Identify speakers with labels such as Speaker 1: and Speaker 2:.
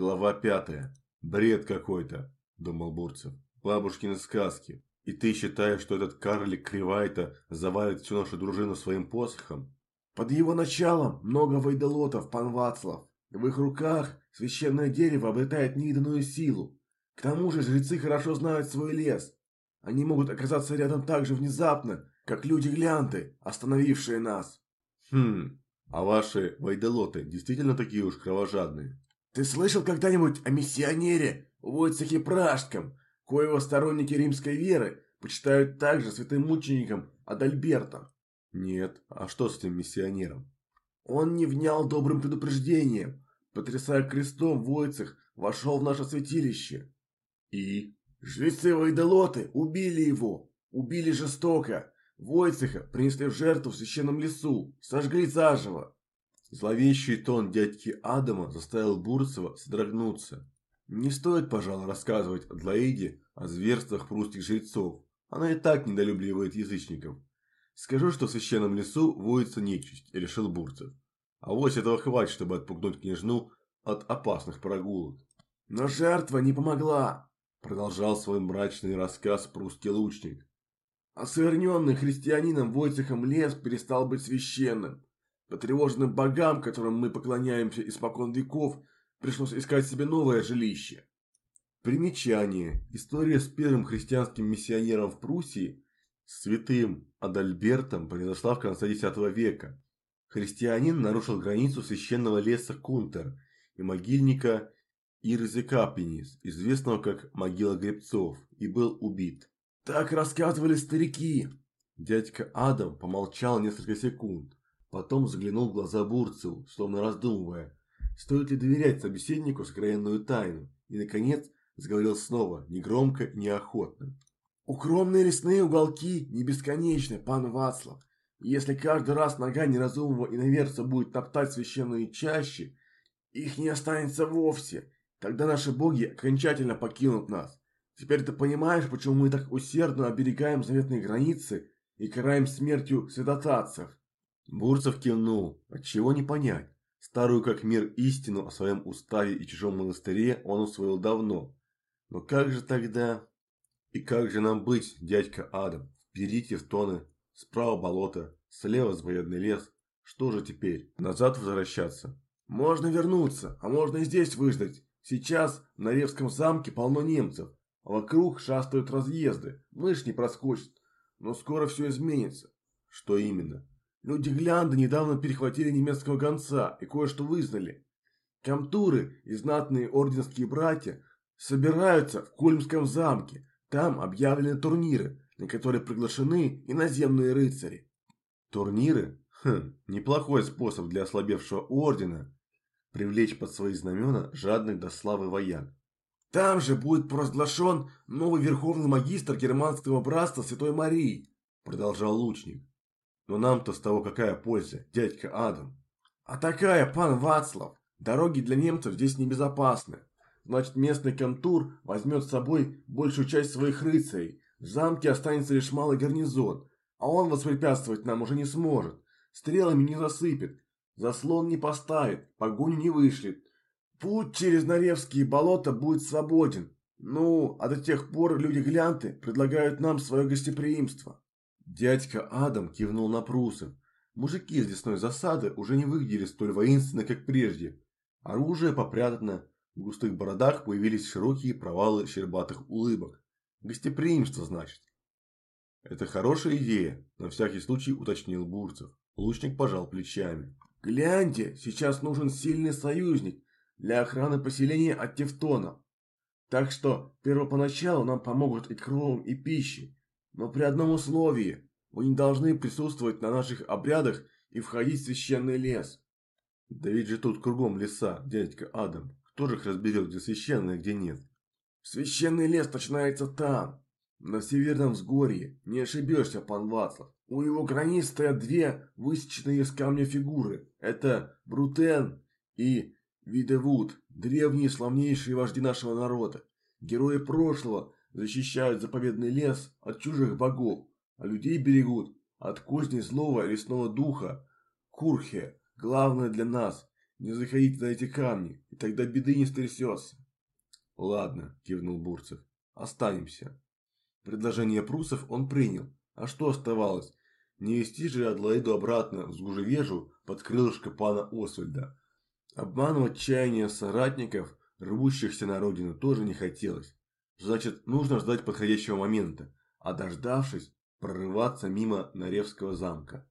Speaker 1: Глава пятая. Бред какой-то, думал Бурцев. Бабушкины сказки. И ты считаешь, что этот карлик Кривайта завалит всю нашу дружину своим посохом?
Speaker 2: Под его началом много вайдолотов, пан Вацлав. В их руках священное дерево обретает невиданную силу. К тому же жрецы хорошо знают свой лес. Они могут оказаться рядом так же внезапно, как люди-глянты, остановившие нас.
Speaker 1: Хм, а ваши вайдолоты действительно такие уж кровожадные?
Speaker 2: Ты слышал когда-нибудь о миссионере Войцехе Пражском, коего сторонники римской веры почитают также святым мучеником Адальбертом?
Speaker 1: Нет, а что с этим миссионером?
Speaker 2: Он не внял добрым предупреждением. Потрясая крестом, Войцех вошел в наше святилище.
Speaker 1: И?
Speaker 2: Жрецы Вайдолоты убили его. Убили жестоко. Войцеха принесли в жертву в священном лесу. Сожгли заживо.
Speaker 1: Зловещий тон дядьки Адама заставил Бурцева содрогнуться. Не стоит, пожалуй, рассказывать Адлоиде о зверствах прусских жрецов. Она и так недолюбливает язычников. Скажу, что в священном лесу воится нечисть, решил Бурцев. А вот этого хватит, чтобы отпугнуть княжну от опасных прогулок.
Speaker 2: Но жертва не помогла,
Speaker 1: продолжал свой мрачный рассказ прусский лучник.
Speaker 2: Оскверненный христианином Войцехом лес перестал быть священным. Потревоженным богам, которым мы поклоняемся испокон веков, пришлось искать себе новое жилище.
Speaker 1: Примечание. История с первым христианским миссионером в Пруссии, святым Адальбертом, произошла в конце X века. Христианин нарушил границу священного леса Кунтер и могильника Ирзекапенис, известного как могила гребцов, и был убит.
Speaker 2: Так рассказывали старики.
Speaker 1: Дядька Адам помолчал несколько секунд. Потом заглянул в глаза Бурцеву, словно раздумывая, стоит ли доверять собеседнику сокровенную тайну, и, наконец, заговорил снова, негромко и неохотно.
Speaker 2: «Укромные лесные уголки не бесконечны, пан Вацлав. Если каждый раз нога неразумного иноверца будет топтать священные чащи, их не останется вовсе. Тогда наши боги окончательно покинут нас. Теперь ты понимаешь, почему мы так усердно оберегаем заветные границы и караем смертью святотатцев?»
Speaker 1: Бурцев кивнул. Отчего не понять. Старую как мир истину о своем уставе и чужом монастыре он усвоил давно. Но как же тогда... И как же нам быть, дядька Адам? Впереди тевтоны, справа болото, слева сбоядный лес. Что же теперь? Назад возвращаться?
Speaker 2: Можно вернуться, а можно и здесь выждать. Сейчас на Ревском замке полно немцев. А вокруг шастают разъезды. Мышь не проскочит. Но скоро все изменится.
Speaker 1: Что именно?
Speaker 2: Люди Глянда недавно перехватили немецкого гонца и кое-что вызнали. Камтуры и знатные орденские братья собираются в Кульмском замке. Там объявлены турниры, на которые приглашены иноземные рыцари.
Speaker 1: Турниры? Хм, неплохой способ для ослабевшего ордена привлечь под свои знамена жадных до славы вояк.
Speaker 2: Там же будет провозглашен новый верховный магистр германского братства Святой Марии, продолжал лучник.
Speaker 1: Но нам-то с того какая польза, дядька Адам?
Speaker 2: А такая, пан Вацлав. Дороги для немцев здесь небезопасны. Значит, местный контур возьмет с собой большую часть своих рыцарей. В замке останется лишь малый гарнизон, а он воспрепятствовать нам уже не сможет. Стрелами не засыпет, заслон не поставит, погоню не вышлет. Путь через Наревские болота будет свободен. Ну, а до тех пор люди-глянты предлагают нам свое гостеприимство.
Speaker 1: Дядька Адам кивнул на прусов. Мужики из лесной засады уже не выглядели столь воинственно, как прежде. Оружие попрятано, в густых бородах появились широкие провалы щербатых улыбок. Гостеприимство, значит. Это хорошая идея, на всякий случай уточнил Бурцев. Лучник пожал плечами.
Speaker 2: Гляньте, сейчас нужен сильный союзник для охраны поселения от тевтонов. Так что первопоначалу нам помогут и кровом, и пищей. Но при одном условии. Вы не должны присутствовать на наших обрядах и входить в священный лес.
Speaker 1: Да ведь же тут кругом леса, дядька Адам. Кто же их разберет, где священное, где нет?
Speaker 2: Священный лес начинается там, на северном взгорье. Не ошибешься, пан Вацлав. У его границ стоят две высеченные из камня фигуры. Это Брутен и Видевуд, древние славнейшие вожди нашего народа. Герои прошлого, защищают заповедный лес от чужих богов, а людей берегут от козни злого лесного духа. Курхе, главное для нас, Не заходите за эти камни, и тогда беды не стрясется.
Speaker 1: Ладно, кивнул Бурцев. Останемся.
Speaker 2: Предложение прусов он принял. А что оставалось? Не вести же Адлоиду обратно в Сгужевежу под крылышко пана Освальда. Обманывать чаяния соратников, рвущихся на родину, тоже не хотелось. Значит, нужно ждать подходящего момента, а дождавшись, прорываться мимо Наревского замка.